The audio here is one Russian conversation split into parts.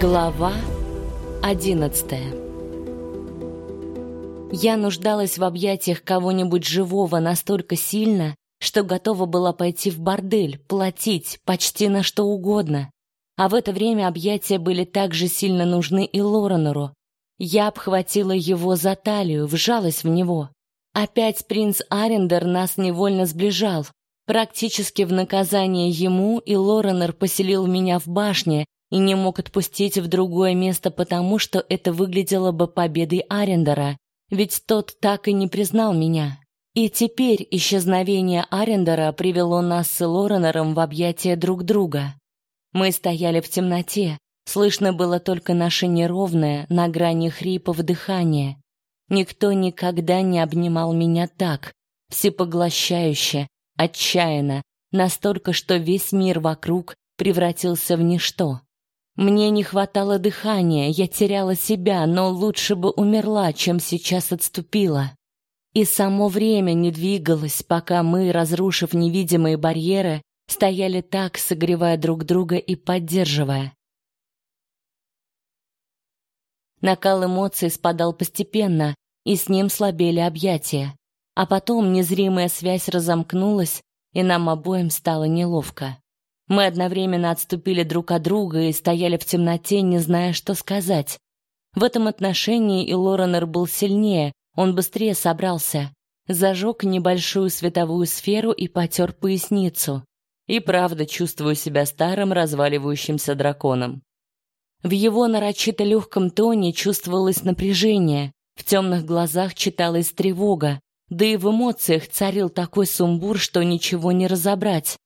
Глава одиннадцатая Я нуждалась в объятиях кого-нибудь живого настолько сильно, что готова была пойти в бордель, платить почти на что угодно. А в это время объятия были также сильно нужны и Лоренору. Я обхватила его за талию, вжалась в него. Опять принц Арендер нас невольно сближал. Практически в наказание ему и Лоренор поселил меня в башне и не мог отпустить в другое место потому, что это выглядело бы победой Арендера, ведь тот так и не признал меня. И теперь исчезновение Арендера привело нас с Лоренором в объятия друг друга. Мы стояли в темноте, слышно было только наше неровное, на грани хрипов дыхание. Никто никогда не обнимал меня так, всепоглощающе, отчаянно, настолько, что весь мир вокруг превратился в ничто. Мне не хватало дыхания, я теряла себя, но лучше бы умерла, чем сейчас отступила. И само время не двигалось, пока мы, разрушив невидимые барьеры, стояли так, согревая друг друга и поддерживая. Накал эмоций спадал постепенно, и с ним слабели объятия. А потом незримая связь разомкнулась, и нам обоим стало неловко. Мы одновременно отступили друг от друга и стояли в темноте, не зная, что сказать. В этом отношении и Лоренер был сильнее, он быстрее собрался, зажег небольшую световую сферу и потер поясницу. И правда чувствую себя старым разваливающимся драконом. В его нарочито легком тоне чувствовалось напряжение, в темных глазах читалась тревога, да и в эмоциях царил такой сумбур, что ничего не разобрать.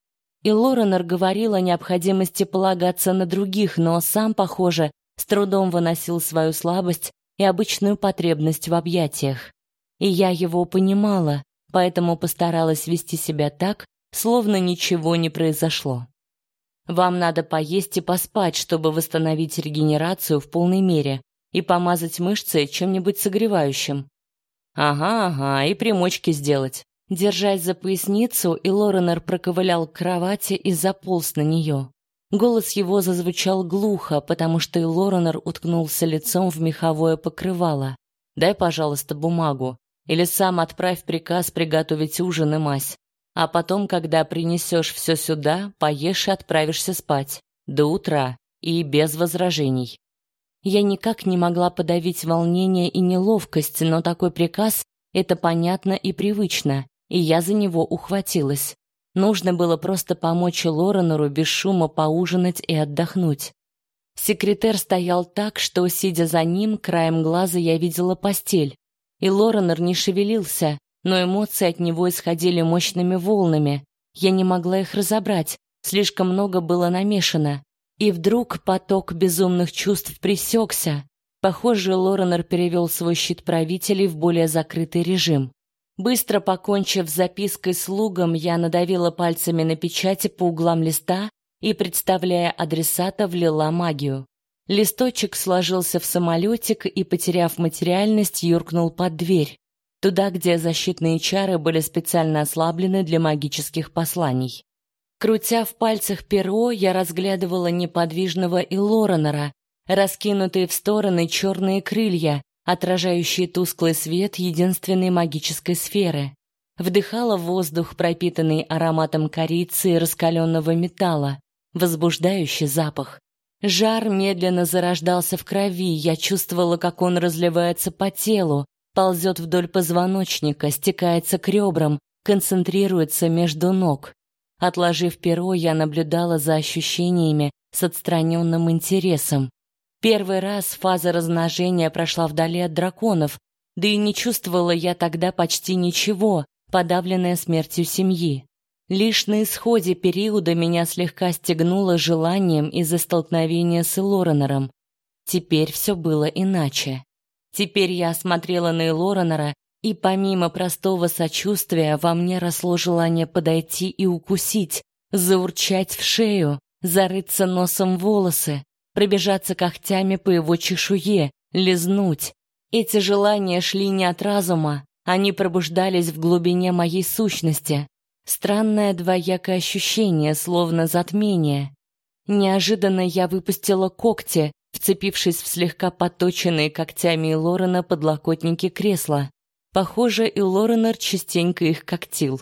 И Лоренор говорил о необходимости полагаться на других, но сам, похоже, с трудом выносил свою слабость и обычную потребность в объятиях. И я его понимала, поэтому постаралась вести себя так, словно ничего не произошло. Вам надо поесть и поспать, чтобы восстановить регенерацию в полной мере и помазать мышцы чем-нибудь согревающим. Ага, ага, и примочки сделать. Держась за поясницу, и Лоренор проковылял к кровати и заполз на нее. Голос его зазвучал глухо, потому что и Лоренор уткнулся лицом в меховое покрывало. «Дай, пожалуйста, бумагу. Или сам отправь приказ приготовить ужин и мазь. А потом, когда принесешь все сюда, поешь и отправишься спать. До утра. И без возражений». Я никак не могла подавить волнение и неловкость, но такой приказ — это понятно и привычно, и я за него ухватилась. Нужно было просто помочь Лоренору без шума поужинать и отдохнуть. Секретарь стоял так, что, сидя за ним, краем глаза я видела постель. И Лоренор не шевелился, но эмоции от него исходили мощными волнами. Я не могла их разобрать, слишком много было намешано. И вдруг поток безумных чувств пресекся. Похоже, Лоренор перевел свой щит правителей в более закрытый режим. Быстро покончив с запиской слугам, я надавила пальцами на печати по углам листа и, представляя адресата, влила магию. Листочек сложился в самолетик и, потеряв материальность, юркнул под дверь, туда, где защитные чары были специально ослаблены для магических посланий. Крутя в пальцах перо, я разглядывала неподвижного Илоренера, раскинутые в стороны черные крылья, отражающие тусклый свет единственной магической сферы. Вдыхала воздух, пропитанный ароматом корицы и раскаленного металла, возбуждающий запах. Жар медленно зарождался в крови, я чувствовала, как он разливается по телу, ползет вдоль позвоночника, стекается к ребрам, концентрируется между ног. Отложив перо, я наблюдала за ощущениями с отстраненным интересом. Первый раз фаза размножения прошла вдали от драконов, да и не чувствовала я тогда почти ничего, подавленная смертью семьи. Лишь на исходе периода меня слегка стегнуло желанием из-за столкновения с Лоренером. Теперь все было иначе. Теперь я смотрела на Элоренера, и помимо простого сочувствия во мне росло желание подойти и укусить, заурчать в шею, зарыться носом в волосы, пробежаться когтями по его чешуе, лизнуть. Эти желания шли не от разума, они пробуждались в глубине моей сущности. Странное двоякое ощущение, словно затмение. Неожиданно я выпустила когти, вцепившись в слегка поточенные когтями Лорена подлокотники кресла. Похоже, и Лоренор частенько их когтил.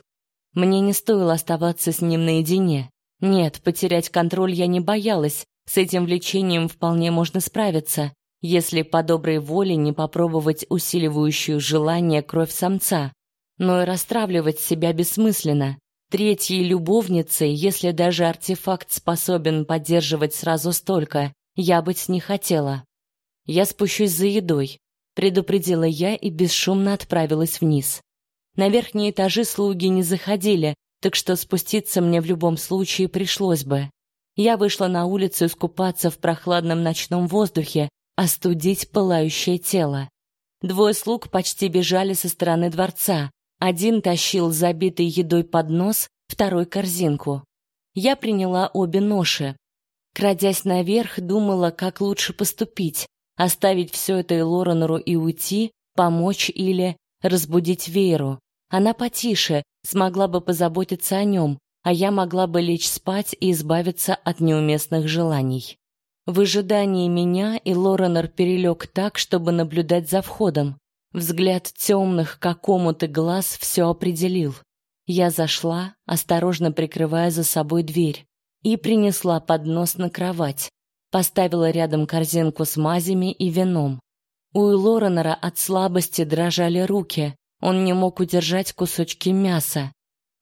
Мне не стоило оставаться с ним наедине. Нет, потерять контроль я не боялась. С этим влечением вполне можно справиться, если по доброй воле не попробовать усиливающую желание кровь самца. Но и расстравливать себя бессмысленно. Третьей любовницей, если даже артефакт способен поддерживать сразу столько, я быть не хотела. Я спущусь за едой, предупредила я и бесшумно отправилась вниз. На верхние этажи слуги не заходили, так что спуститься мне в любом случае пришлось бы. Я вышла на улицу искупаться в прохладном ночном воздухе, остудить пылающее тело. Двое слуг почти бежали со стороны дворца. Один тащил забитый едой поднос, второй корзинку. Я приняла обе ноши. Крадясь наверх, думала, как лучше поступить: оставить все это и Лоренору и уйти, помочь или разбудить Веру. Она потише, смогла бы позаботиться о нем, а я могла бы лечь спать и избавиться от неуместных желаний. В ожидании меня и Лоренор перелег так, чтобы наблюдать за входом. Взгляд темных, как омуты глаз, все определил. Я зашла, осторожно прикрывая за собой дверь, и принесла поднос на кровать. Поставила рядом корзинку с мазями и вином. У Лоренора от слабости дрожали руки. Он не мог удержать кусочки мяса.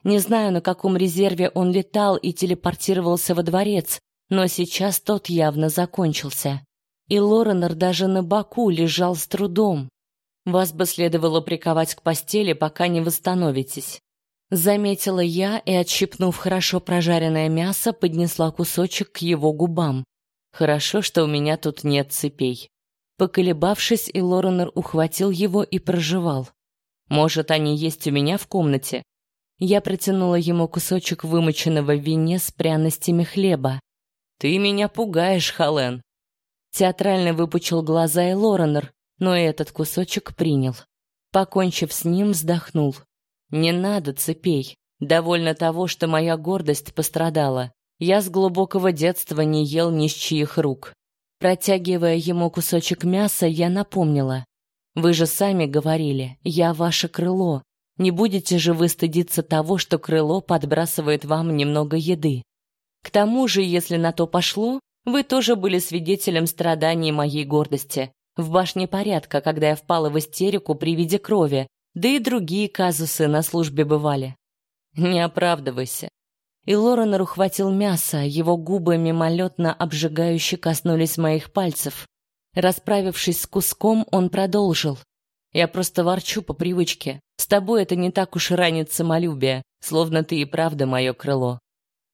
Не знаю, на каком резерве он летал и телепортировался во дворец, но сейчас тот явно закончился. И Лоренор даже на боку лежал с трудом. Вас бы следовало приковать к постели, пока не восстановитесь. Заметила я и, отщипнув хорошо прожаренное мясо, поднесла кусочек к его губам. Хорошо, что у меня тут нет цепей. Поколебавшись, и Лоренор ухватил его и прожевал. Может, они есть у меня в комнате? Я протянула ему кусочек вымоченного в вине с пряностями хлеба. Ты меня пугаешь, Хален. Театрально выпучил глаза и Лоренор, но этот кусочек принял. Покончив с ним, вздохнул. Не надо цепей. Довольно того, что моя гордость пострадала. Я с глубокого детства не ел ни с чьих рук. Протягивая ему кусочек мяса, я напомнила: "Вы же сами говорили, я ваше крыло. Не будете же вы стыдиться того, что крыло подбрасывает вам немного еды. К тому же, если на то пошло, вы тоже были свидетелем страданий моей гордости. В башне порядка, когда я впала в истерику при виде крови, да и другие казусы на службе бывали. Не оправдывайся. И Лоренор ухватил мясо, его губы мимолетно обжигающе коснулись моих пальцев. Расправившись с куском, он продолжил. Я просто ворчу по привычке. Тобой это не так уж ранит самолюбие, словно ты и правда мое крыло.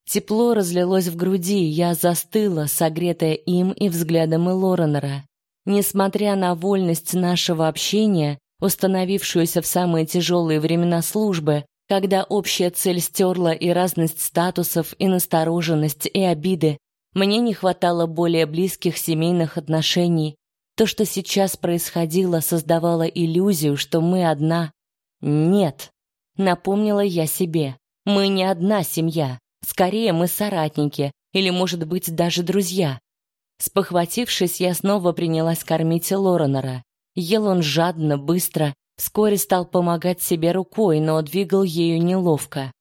Тепло разлилось в груди, я застыла, согретая им и взглядом Элоренера. Несмотря на вольность нашего общения, установившуюся в самые тяжелые времена службы, когда общая цель стерла и разность статусов, и настороженность, и обиды, мне не хватало более близких семейных отношений, то, что сейчас происходило, создавало иллюзию, что мы одна. Нет, напомнила я себе. Мы не одна семья. Скорее мы соратники или, может быть, даже друзья. Спохватившись, я снова принялась кормить Лоренора. Ел он жадно, быстро, вскоре стал помогать себе рукой, но двигал ею неловко.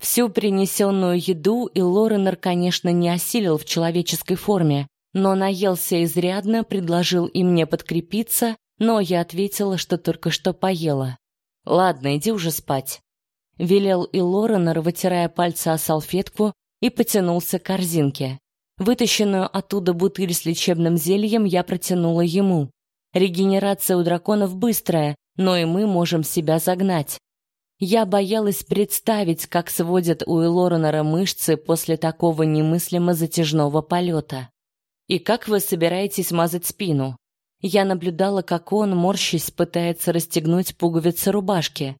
Всю принесенную еду и Лоренор, конечно, не осилил в человеческой форме, но наелся изрядно, предложил и мне подкрепиться, но я ответила, что только что поела. Ладно, иди уже спать, велел и Лоренор, вытирая пальцы о салфетку, и потянулся к корзинке. Вытащенную оттуда бутыль с лечебным зельем я протянула ему. Регенерация у драконов быстрая, но и мы можем себя загнать. Я боялась представить, как сводят у Элоренора мышцы после такого немыслимо затяжного полета. И как вы собираетесь мазать спину? Я наблюдала, как он, морщись, пытается расстегнуть пуговицы рубашки.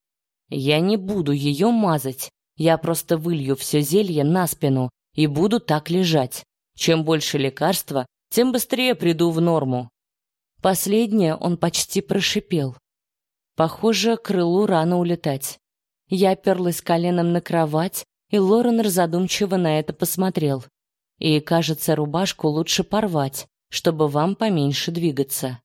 Я не буду ее мазать. Я просто вылью все зелье на спину и буду так лежать. Чем больше лекарства, тем быстрее приду в норму. Последнее он почти прошипел. Похоже, крылу рано улетать. Я оперлась коленом на кровать, и Лоренор задумчиво на это посмотрел. И, кажется, рубашку лучше порвать, чтобы вам поменьше двигаться.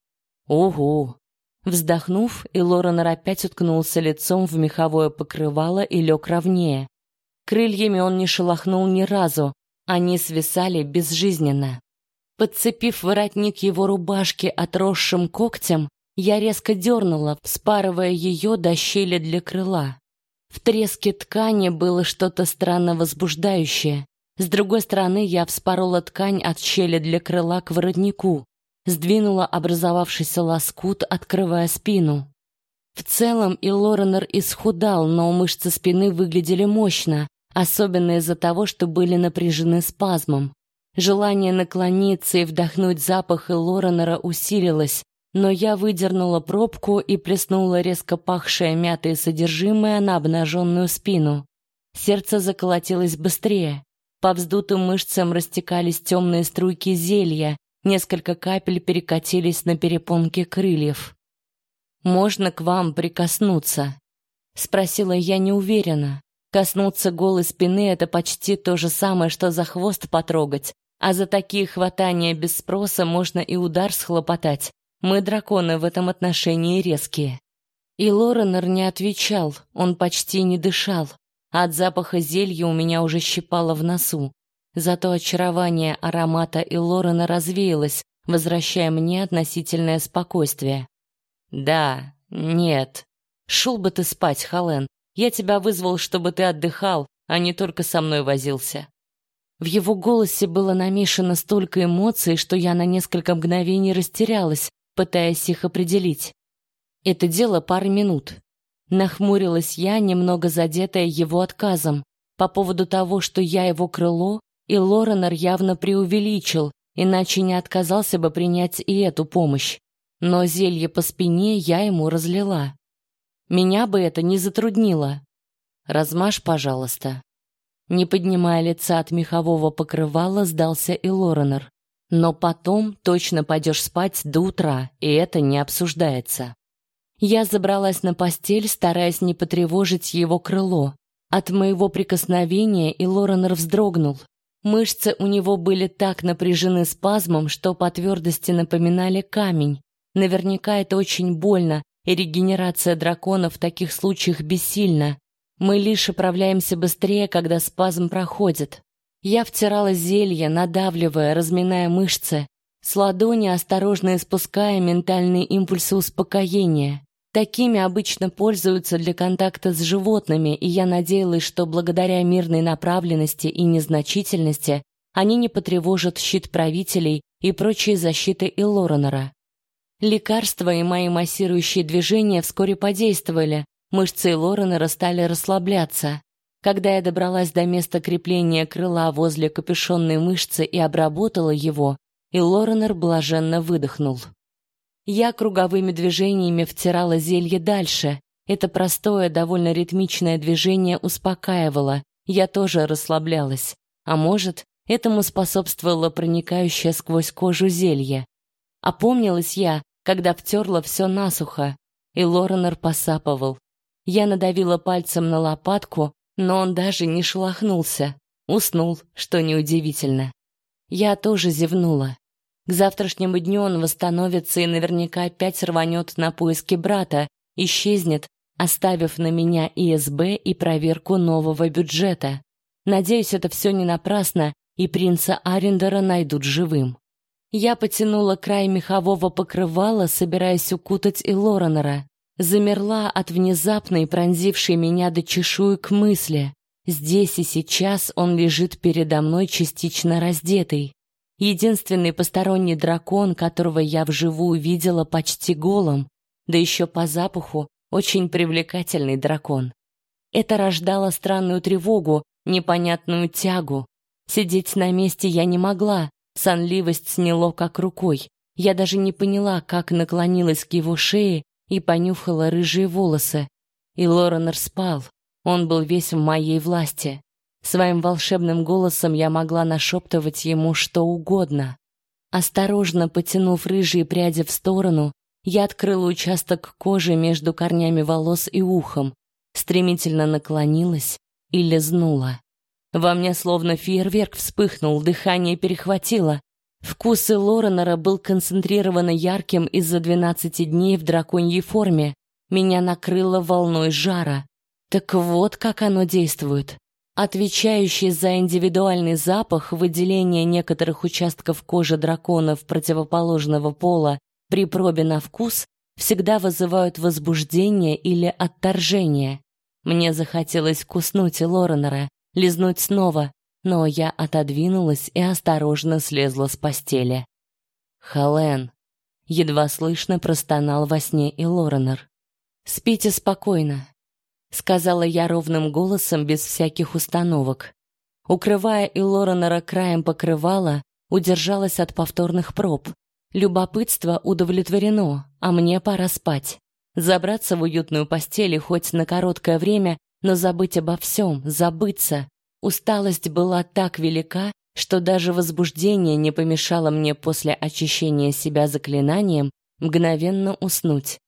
Ого! Вздохнув, и Лоренор опять уткнулся лицом в меховое покрывало и лег ровнее. Крыльями он не шелохнул ни разу, они свисали безжизненно. Подцепив воротник его рубашки отросшим когтем, я резко дернула, вспарывая ее до щели для крыла. В треске ткани было что-то странно возбуждающее. С другой стороны, я вспорола ткань от щели для крыла к воротнику, сдвинула образовавшийся лоскут, открывая спину. В целом и Лоренор исхудал, но мышцы спины выглядели мощно, особенно из-за того, что были напряжены спазмом. Желание наклониться и вдохнуть запах Лоренора усилилось, но я выдернула пробку и плеснула резко пахшее мятое содержимое на обнаженную спину. Сердце заколотилось быстрее. По вздутым мышцам растекались темные струйки зелья, несколько капель перекатились на перепонки крыльев. «Можно к вам прикоснуться?» — спросила я неуверенно. Коснуться голой спины — это почти то же самое, что за хвост потрогать, а за такие хватания без спроса можно и удар схлопотать. Мы драконы в этом отношении резкие. И Лоренор не отвечал, он почти не дышал. От запаха зелья у меня уже щипало в носу. Зато очарование аромата и Лорена развеялось, возвращая мне относительное спокойствие. «Да, нет. Шел бы ты спать, Хален. Я тебя вызвал, чтобы ты отдыхал, а не только со мной возился». В его голосе было намешано столько эмоций, что я на несколько мгновений растерялась, пытаясь их определить. Это дело пары минут. Нахмурилась я, немного задетая его отказом. По поводу того, что я его крыло, и Лоренор явно преувеличил, иначе не отказался бы принять и эту помощь. Но зелье по спине я ему разлила. Меня бы это не затруднило. Размажь, пожалуйста. Не поднимая лица от мехового покрывала, сдался и Лоренор. Но потом точно пойдешь спать до утра, и это не обсуждается. Я забралась на постель, стараясь не потревожить его крыло. От моего прикосновения и Лоренор вздрогнул. Мышцы у него были так напряжены спазмом, что по твердости напоминали камень. Наверняка это очень больно, и регенерация дракона в таких случаях бессильна. Мы лишь управляемся быстрее, когда спазм проходит. Я втирала зелье, надавливая, разминая мышцы, с ладони осторожно испуская ментальные импульсы успокоения. Такими обычно пользуются для контакта с животными, и я надеялась, что благодаря мирной направленности и незначительности они не потревожат щит правителей и прочие защиты Илоренора. Лекарства и мои массирующие движения вскоре подействовали, мышцы Илоренора стали расслабляться. Когда я добралась до места крепления крыла возле капюшонной мышцы и обработала его, Илоренор блаженно выдохнул. Я круговыми движениями втирала зелье дальше. Это простое, довольно ритмичное движение успокаивало. Я тоже расслаблялась. А может, этому способствовало проникающее сквозь кожу зелье. Опомнилась я, когда втерла все насухо, и Лоренор посапывал. Я надавила пальцем на лопатку, но он даже не шелохнулся. Уснул, что неудивительно. Я тоже зевнула. К завтрашнему дню он восстановится и наверняка опять рванет на поиски брата, исчезнет, оставив на меня ИСБ и проверку нового бюджета. Надеюсь, это все не напрасно, и принца Арендера найдут живым. Я потянула край мехового покрывала, собираясь укутать и Лоренера. Замерла от внезапной, пронзившей меня до чешуек мысли. Здесь и сейчас он лежит передо мной частично раздетый единственный посторонний дракон, которого я вживую видела почти голым, да еще по запаху очень привлекательный дракон. Это рождало странную тревогу, непонятную тягу. Сидеть на месте я не могла, сонливость сняло как рукой. Я даже не поняла, как наклонилась к его шее и понюхала рыжие волосы. И Лоренор спал. Он был весь в моей власти. Своим волшебным голосом я могла нашептывать ему что угодно. Осторожно потянув рыжие пряди в сторону, я открыла участок кожи между корнями волос и ухом, стремительно наклонилась и лизнула. Во мне словно фейерверк вспыхнул, дыхание перехватило. Вкус Лоренера был концентрированно ярким из-за 12 дней в драконьей форме. Меня накрыло волной жара. Так вот, как оно действует. Отвечающий за индивидуальный запах выделение некоторых участков кожи драконов противоположного пола при пробе на вкус всегда вызывают возбуждение или отторжение. Мне захотелось куснуть Лоренера, лизнуть снова, но я отодвинулась и осторожно слезла с постели. «Холлен!» — едва слышно простонал во сне и Лоренер. «Спите спокойно», — сказала я ровным голосом без всяких установок. Укрывая и Лоренера краем покрывала, удержалась от повторных проб. Любопытство удовлетворено, а мне пора спать. Забраться в уютную постель и хоть на короткое время, но забыть обо всем, забыться, Усталость была так велика, что даже возбуждение не помешало мне после очищения себя заклинанием мгновенно уснуть.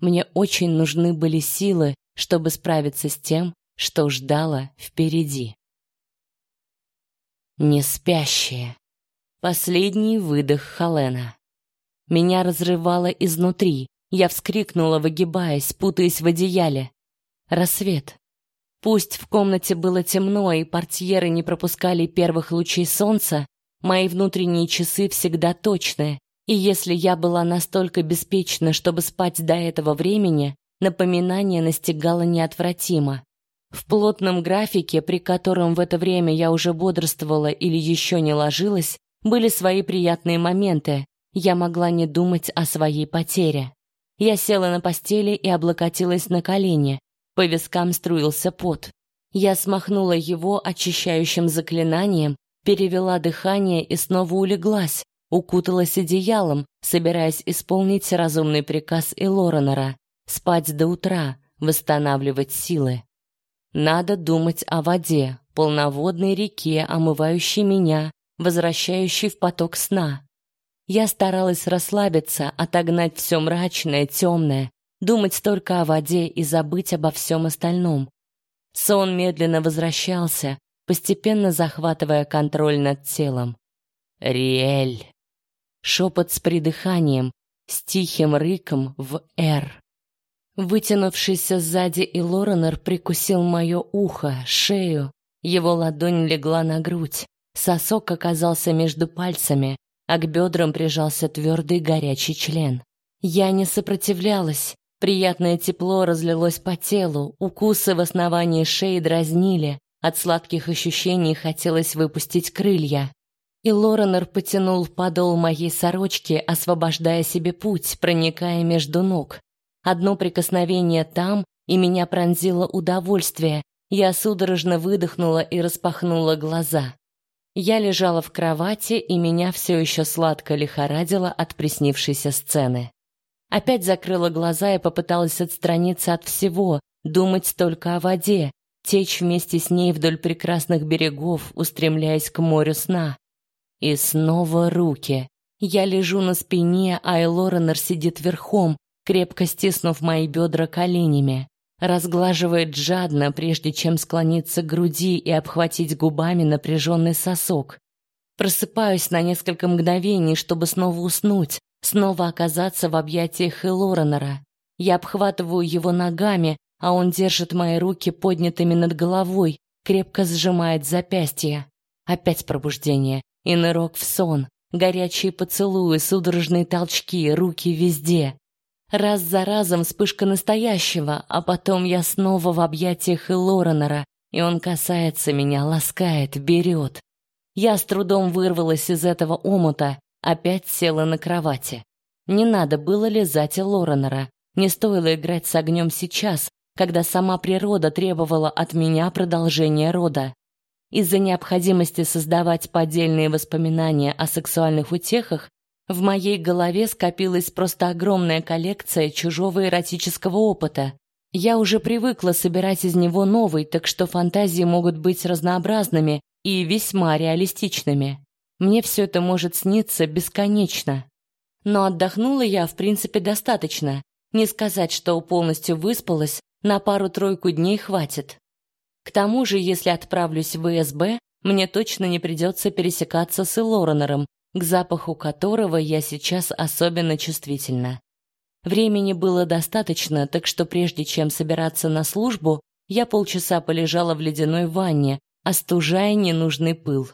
Мне очень нужны были силы, чтобы справиться с тем, что ждало впереди. Не спящие. Последний выдох Халена. Меня разрывало изнутри. Я вскрикнула, выгибаясь, путаясь в одеяле. Рассвет. Пусть в комнате было темно и портьеры не пропускали первых лучей солнца, мои внутренние часы всегда точные, и если я была настолько беспечна, чтобы спать до этого времени, напоминание настигало неотвратимо. В плотном графике, при котором в это время я уже бодрствовала или еще не ложилась, были свои приятные моменты. Я могла не думать о своей потере. Я села на постели и облокотилась на колени. По вискам струился пот. Я смахнула его очищающим заклинанием, перевела дыхание и снова улеглась, укуталась одеялом, собираясь исполнить разумный приказ Элоренера — спать до утра, восстанавливать силы. Надо думать о воде, полноводной реке, омывающей меня, возвращающей в поток сна. Я старалась расслабиться, отогнать все мрачное, темное, думать только о воде и забыть обо всем остальном. Сон медленно возвращался, постепенно захватывая контроль над телом. Риэль. Шепот с придыханием, с тихим рыком в «Р». Вытянувшийся сзади и Лоренор прикусил мое ухо, шею. Его ладонь легла на грудь. Сосок оказался между пальцами, а к бедрам прижался твердый горячий член. Я не сопротивлялась, Приятное тепло разлилось по телу, укусы в основании шеи дразнили, от сладких ощущений хотелось выпустить крылья. И Лоренор потянул подол моей сорочки, освобождая себе путь, проникая между ног. Одно прикосновение там, и меня пронзило удовольствие. Я судорожно выдохнула и распахнула глаза. Я лежала в кровати, и меня все еще сладко лихорадило от приснившейся сцены. Опять закрыла глаза и попыталась отстраниться от всего, думать только о воде, течь вместе с ней вдоль прекрасных берегов, устремляясь к морю сна. И снова руки. Я лежу на спине, а Элоренор сидит верхом, крепко стиснув мои бедра коленями. Разглаживает жадно, прежде чем склониться к груди и обхватить губами напряженный сосок. Просыпаюсь на несколько мгновений, чтобы снова уснуть, снова оказаться в объятиях Элоренера. Я обхватываю его ногами, а он держит мои руки поднятыми над головой, крепко сжимает запястья. Опять пробуждение и нырок в сон, горячие поцелуи, судорожные толчки, руки везде. Раз за разом вспышка настоящего, а потом я снова в объятиях Элоренера, и он касается меня, ласкает, берет. Я с трудом вырвалась из этого омута, Опять села на кровати. Не надо было лизать Лоренера. Не стоило играть с огнем сейчас, когда сама природа требовала от меня продолжения рода. Из-за необходимости создавать поддельные воспоминания о сексуальных утехах в моей голове скопилась просто огромная коллекция чужого эротического опыта. Я уже привыкла собирать из него новый, так что фантазии могут быть разнообразными и весьма реалистичными. Мне все это может сниться бесконечно. Но отдохнула я, в принципе, достаточно. Не сказать, что полностью выспалась, на пару-тройку дней хватит. К тому же, если отправлюсь в ВСБ, мне точно не придется пересекаться с Элоренером, к запаху которого я сейчас особенно чувствительна. Времени было достаточно, так что прежде чем собираться на службу, я полчаса полежала в ледяной ванне, остужая ненужный пыл.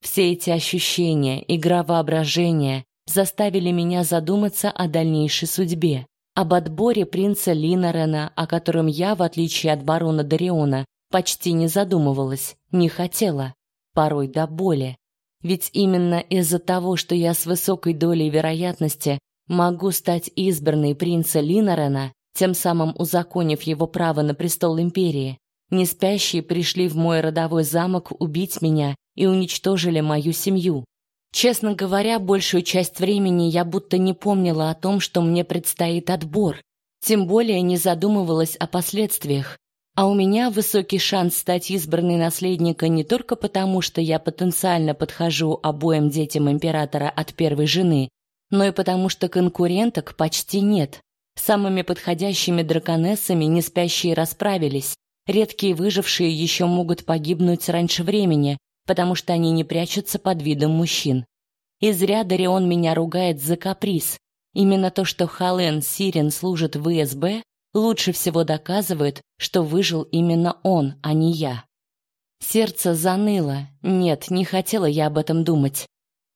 Все эти ощущения, игра воображения заставили меня задуматься о дальнейшей судьбе, об отборе принца Линорена, о котором я, в отличие от барона Дариона, почти не задумывалась, не хотела, порой до боли. Ведь именно из-за того, что я с высокой долей вероятности могу стать избранной принца Линорена, тем самым узаконив его право на престол империи, неспящие пришли в мой родовой замок убить меня и уничтожили мою семью. Честно говоря, большую часть времени я будто не помнила о том, что мне предстоит отбор, тем более не задумывалась о последствиях. А у меня высокий шанс стать избранной наследника не только потому, что я потенциально подхожу обоим детям императора от первой жены, но и потому, что конкуренток почти нет. Самыми подходящими драконессами неспящие расправились. Редкие выжившие еще могут погибнуть раньше времени, потому что они не прячутся под видом мужчин. И зря Дарион меня ругает за каприз. Именно то, что Хален Сирен служит в ВСБ, лучше всего доказывает, что выжил именно он, а не я. Сердце заныло. Нет, не хотела я об этом думать.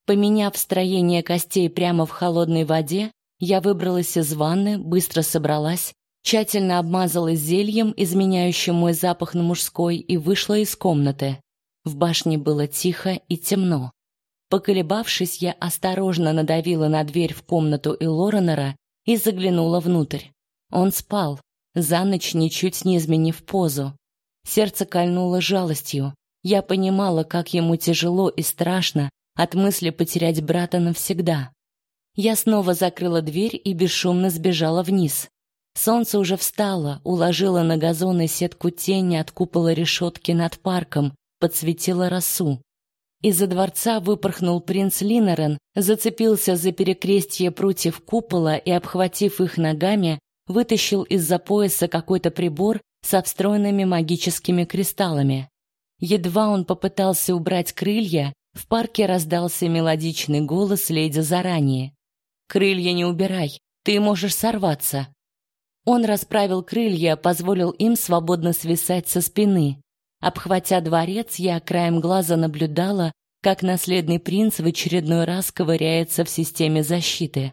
Поменяв строение костей прямо в холодной воде, я выбралась из ванны, быстро собралась, тщательно обмазалась зельем, изменяющим мой запах на мужской, и вышла из комнаты. В башне было тихо и темно. Поколебавшись, я осторожно надавила на дверь в комнату Элоренера и заглянула внутрь. Он спал, за ночь ничуть не изменив позу. Сердце кольнуло жалостью. Я понимала, как ему тяжело и страшно от мысли потерять брата навсегда. Я снова закрыла дверь и бесшумно сбежала вниз. Солнце уже встало, уложило на газоны сетку тени от купола решетки над парком, подсветило росу. Из-за дворца выпорхнул принц Линорен, зацепился за перекрестье прутьев купола и, обхватив их ногами, вытащил из-за пояса какой-то прибор со встроенными магическими кристаллами. Едва он попытался убрать крылья, в парке раздался мелодичный голос леди заранее. «Крылья не убирай, ты можешь сорваться». Он расправил крылья, позволил им свободно свисать со спины. Обхватя дворец, я краем глаза наблюдала, как наследный принц в очередной раз ковыряется в системе защиты.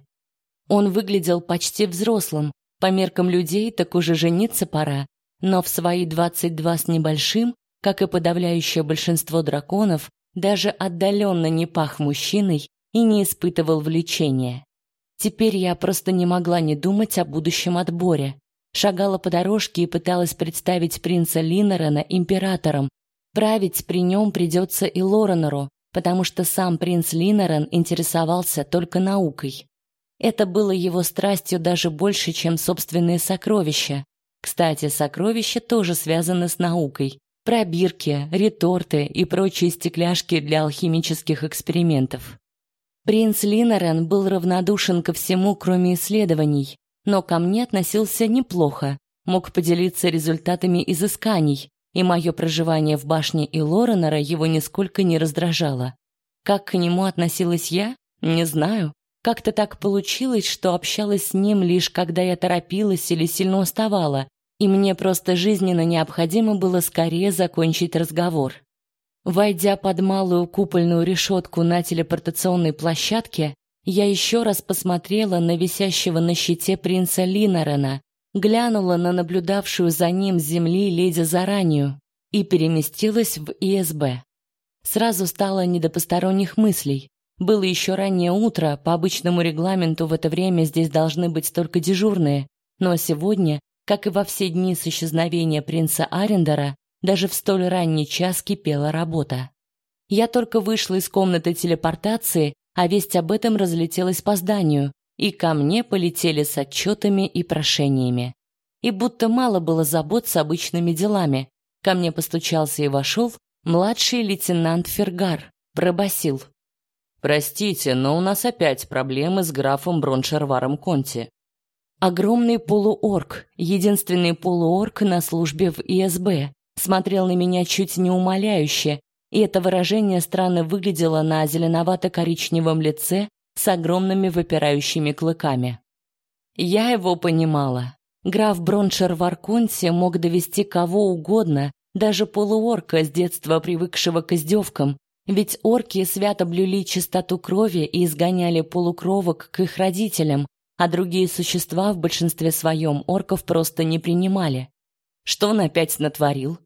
Он выглядел почти взрослым, по меркам людей так уже жениться пора, но в свои 22 с небольшим, как и подавляющее большинство драконов, даже отдаленно не пах мужчиной и не испытывал влечения. Теперь я просто не могла не думать о будущем отборе. Шагала по дорожке и пыталась представить принца Линорена императором. Править при нем придется и Лоренору, потому что сам принц Линорен интересовался только наукой. Это было его страстью даже больше, чем собственные сокровища. Кстати, сокровища тоже связаны с наукой. Пробирки, реторты и прочие стекляшки для алхимических экспериментов. Принц Линорен был равнодушен ко всему, кроме исследований, но ко мне относился неплохо, мог поделиться результатами изысканий, и мое проживание в башне Илоренера его нисколько не раздражало. Как к нему относилась я? Не знаю. Как-то так получилось, что общалась с ним лишь когда я торопилась или сильно уставала, и мне просто жизненно необходимо было скорее закончить разговор. Войдя под малую купольную решетку на телепортационной площадке, я еще раз посмотрела на висящего на щите принца Линорена, глянула на наблюдавшую за ним с земли леди Заранию и переместилась в ИСБ. Сразу стало не до посторонних мыслей. Было еще раннее утро, по обычному регламенту в это время здесь должны быть только дежурные, но сегодня, как и во все дни с исчезновения принца Арендера, даже в столь ранний час кипела работа. Я только вышла из комнаты телепортации, а весть об этом разлетелась по зданию, и ко мне полетели с отчетами и прошениями. И будто мало было забот с обычными делами. Ко мне постучался и вошел младший лейтенант Фергар, пробасил: Простите, но у нас опять проблемы с графом Броншерваром Конти. Огромный полуорк, единственный полуорк на службе в ИСБ, смотрел на меня чуть не умоляюще, и это выражение странно выглядело на зеленовато-коричневом лице с огромными выпирающими клыками. Я его понимала. Граф Броншер в Арконте мог довести кого угодно, даже полуорка с детства привыкшего к издевкам, ведь орки свято блюли чистоту крови и изгоняли полукровок к их родителям, а другие существа в большинстве своем орков просто не принимали. Что он опять натворил?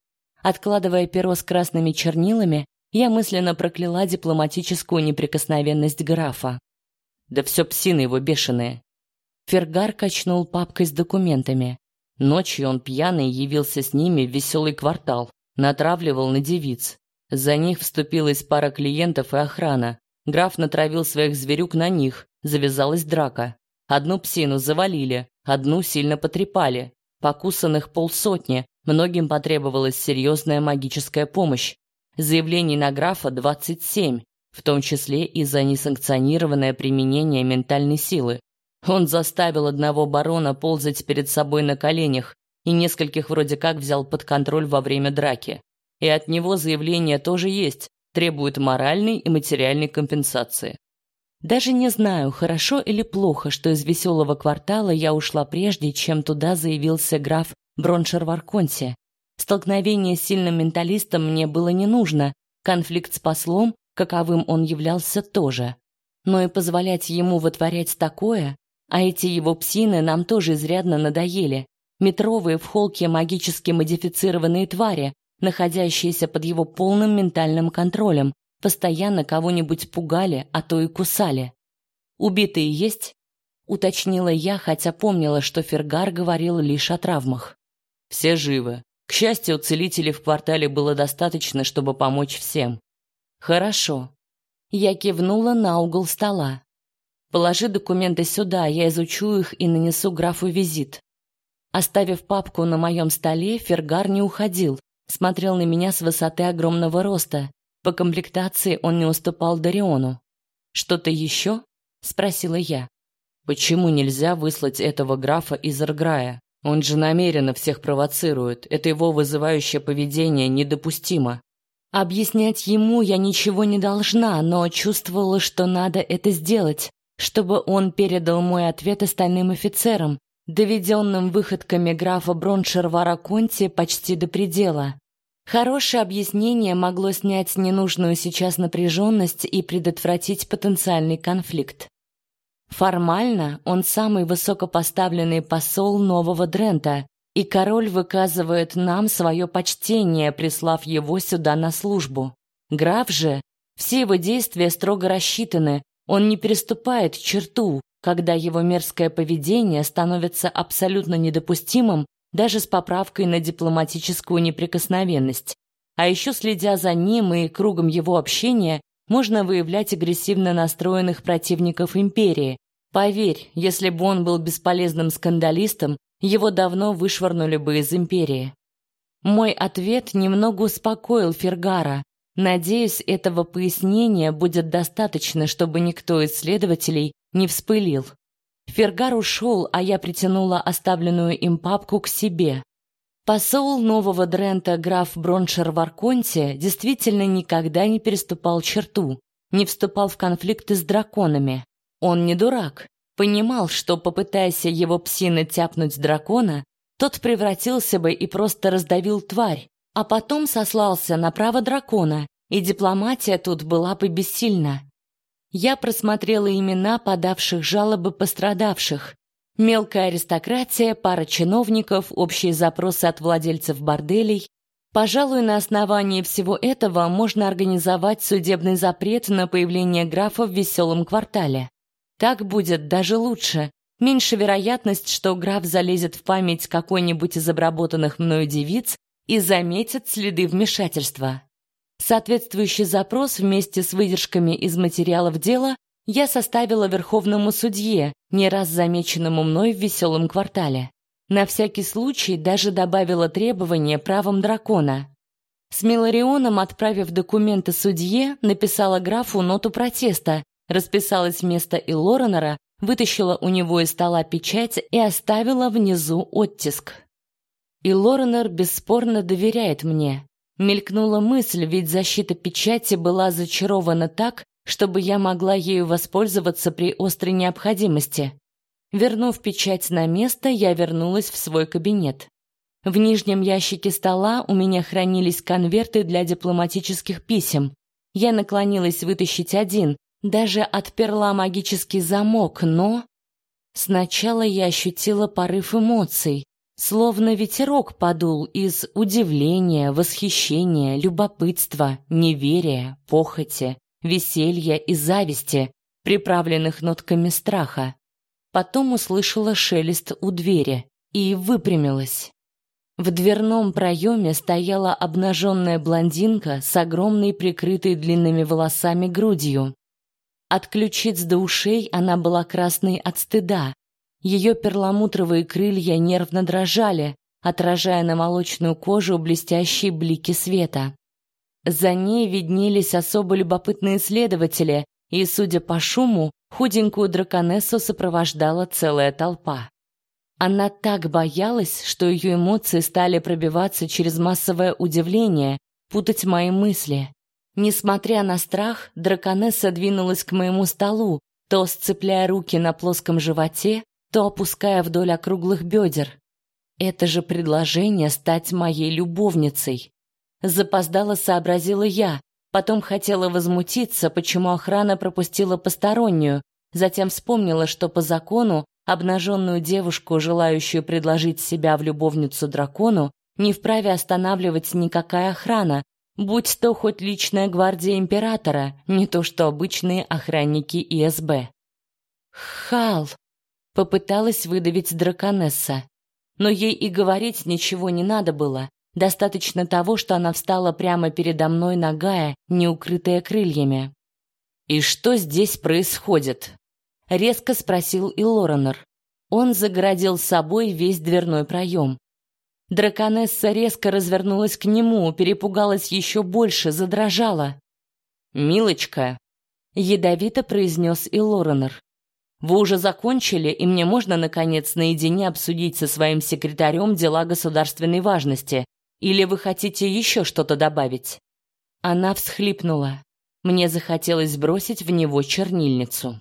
Откладывая перо с красными чернилами, я мысленно прокляла дипломатическую неприкосновенность графа. Да все псины его бешеные. Фергар качнул папкой с документами. Ночью он пьяный явился с ними в веселый квартал, натравливал на девиц. За них вступилась пара клиентов и охрана. Граф натравил своих зверюк на них, завязалась драка. Одну псину завалили, одну сильно потрепали. Покусанных полсотни, многим потребовалась серьезная магическая помощь. Заявлений на графа 27, в том числе и за несанкционированное применение ментальной силы. Он заставил одного барона ползать перед собой на коленях и нескольких вроде как взял под контроль во время драки. И от него заявление тоже есть, требует моральной и материальной компенсации. Даже не знаю, хорошо или плохо, что из веселого квартала я ушла прежде, чем туда заявился граф Броншер в Арконте. Столкновение с сильным менталистом мне было не нужно, конфликт с послом, каковым он являлся, тоже. Но и позволять ему вытворять такое, а эти его псины нам тоже изрядно надоели. Метровые в холке магически модифицированные твари, находящиеся под его полным ментальным контролем, постоянно кого-нибудь пугали, а то и кусали. «Убитые есть?» — уточнила я, хотя помнила, что Фергар говорил лишь о травмах. «Все живы. К счастью, целителей в квартале было достаточно, чтобы помочь всем». «Хорошо». Я кивнула на угол стола. «Положи документы сюда, я изучу их и нанесу графу визит». Оставив папку на моем столе, Фергар не уходил, смотрел на меня с высоты огромного роста, по комплектации он не уступал Дариону. «Что-то еще?» — спросила я. «Почему нельзя выслать этого графа из Арграя? Он же намеренно всех провоцирует. Это его вызывающее поведение недопустимо». Объяснять ему я ничего не должна, но чувствовала, что надо это сделать, чтобы он передал мой ответ остальным офицерам, доведенным выходками графа Броншервара Конти почти до предела. Хорошее объяснение могло снять ненужную сейчас напряженность и предотвратить потенциальный конфликт. Формально он самый высокопоставленный посол нового Дрента, и король выказывает нам свое почтение, прислав его сюда на службу. Граф же, все его действия строго рассчитаны, он не переступает черту, когда его мерзкое поведение становится абсолютно недопустимым даже с поправкой на дипломатическую неприкосновенность. А еще следя за ним и кругом его общения, можно выявлять агрессивно настроенных противников империи. Поверь, если бы он был бесполезным скандалистом, его давно вышвырнули бы из империи. Мой ответ немного успокоил Фергара. Надеюсь, этого пояснения будет достаточно, чтобы никто из следователей не вспылил. Фергар ушел, а я притянула оставленную им папку к себе. Посол нового Дрента граф Броншер в Арконте действительно никогда не переступал черту, не вступал в конфликты с драконами. Он не дурак, понимал, что попытаясь его псина тяпнуть дракона, тот превратился бы и просто раздавил тварь, а потом сослался на право дракона, и дипломатия тут была бы бессильна. Я просмотрела имена подавших жалобы пострадавших. Мелкая аристократия, пара чиновников, общие запросы от владельцев борделей. Пожалуй, на основании всего этого можно организовать судебный запрет на появление графа в веселом квартале. Так будет даже лучше. Меньше вероятность, что граф залезет в память какой-нибудь из обработанных мною девиц и заметит следы вмешательства. Соответствующий запрос вместе с выдержками из материалов дела я составила верховному судье, не раз замеченному мной в веселом квартале. На всякий случай даже добавила требование правом дракона. С Миларионом, отправив документы судье, написала графу ноту протеста, расписалась вместо Илоренера, вытащила у него из стола печать и оставила внизу оттиск. И Лоренер бесспорно доверяет мне. Мелькнула мысль, ведь защита печати была зачарована так, чтобы я могла ею воспользоваться при острой необходимости. Вернув печать на место, я вернулась в свой кабинет. В нижнем ящике стола у меня хранились конверты для дипломатических писем. Я наклонилась вытащить один, даже отперла магический замок, но... Сначала я ощутила порыв эмоций, словно ветерок подул из удивления, восхищения, любопытства, неверия, похоти, веселья и зависти, приправленных нотками страха. Потом услышала шелест у двери и выпрямилась. В дверном проеме стояла обнаженная блондинка с огромной прикрытой длинными волосами грудью. От ключиц до ушей она была красной от стыда. Ее перламутровые крылья нервно дрожали, отражая на молочную кожу блестящие блики света. За ней виднелись особо любопытные следователи, и, судя по шуму, худенькую драконессу сопровождала целая толпа. Она так боялась, что ее эмоции стали пробиваться через массовое удивление, путать мои мысли. Несмотря на страх, драконесса двинулась к моему столу, то сцепляя руки на плоском животе, то опуская вдоль округлых бедер. Это же предложение стать моей любовницей. Запоздало сообразила я, потом хотела возмутиться, почему охрана пропустила постороннюю, затем вспомнила, что по закону обнаженную девушку, желающую предложить себя в любовницу дракону, не вправе останавливать никакая охрана, будь то хоть личная гвардия императора, не то что обычные охранники ИСБ. «Хал!» — попыталась выдавить драконесса. Но ей и говорить ничего не надо было. Достаточно того, что она встала прямо передо мной нагая, не укрытая крыльями. «И что здесь происходит?» — резко спросил и Лоренор. Он загородил собой весь дверной проем. Драконесса резко развернулась к нему, перепугалась еще больше, задрожала. «Милочка», — ядовито произнес и Лоренор, «вы уже закончили, и мне можно, наконец, наедине обсудить со своим секретарем дела государственной важности, или вы хотите еще что-то добавить?» Она всхлипнула. Мне захотелось бросить в него чернильницу.